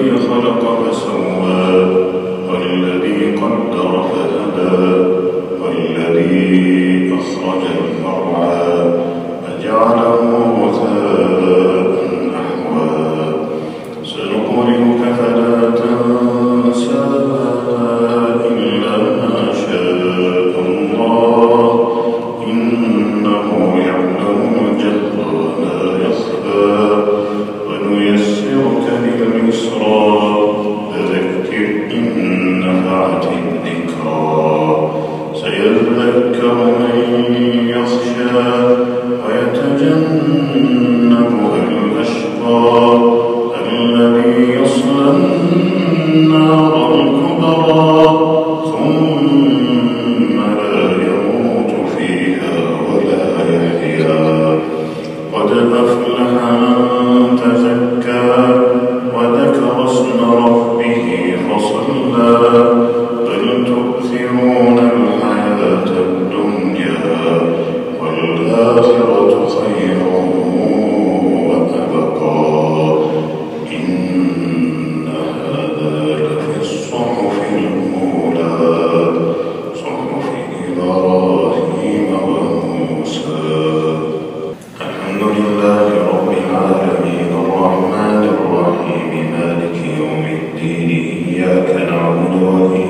الذي خلق فسوى والذي قدر فهدى والذي أخرج المرعى يتذكر من يخشى ويتجنبها الأشقى الرحمن الرحيم. مالك يوم الدين. إياك نعبد وإياك